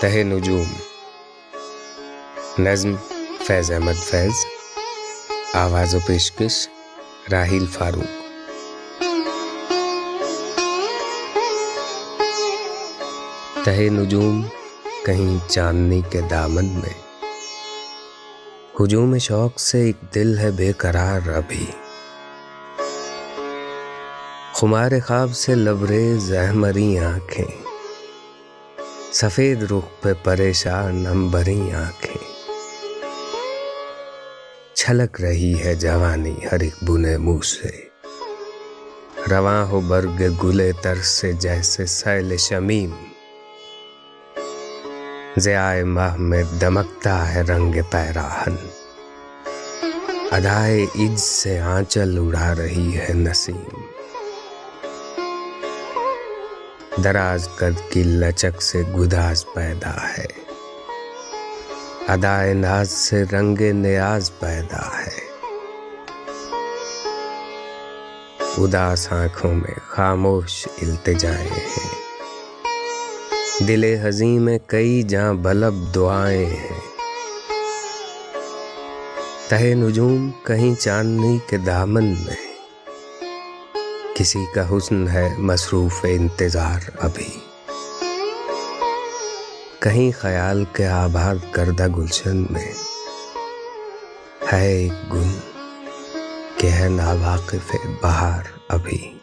تہ نجوم۔ نظم فیض احمد فیض۔ آواز و پیشکش راہیل فاروق۔ تہ نجوم کہیں چاندنی کے دامن میں۔ ہجوم شوق سے ایک دل ہے بے قرار ابھی۔ خمار خواب سے لبریز احمری آنکھیں۔ سفید رخ پہ پریشان امبری آنکھیں۔ چھلک رہی ہے جوانی ہر ایک بنے منہ سے۔ رواں ہو برگ گلے تر سے جیسے سیل شمیم۔ ضیائے ماہ میں دمکتا ہے رنگ پیراہن۔ ادائے عج سے آنچل اڑا رہی ہے نسیم۔ دراز قد کی لچک سے گداز پیدا ہے۔ ادائے ناز سے رنگ نیاز پیدا ہے۔ اداس آنکھوں میں خاموش التجائیں ہیں۔ دل حزیں میں کئی جاں بلب دعائیں ہیں۔ تہ نجوم کہیں چاندنی کے دامن میں کسی کا حسن ہے مصروف انتظار ابھی۔ کہیں خیال کے آباد کردہ گلشن میں ہے ایک گل کہ ہے ناواقف بہار ابھی۔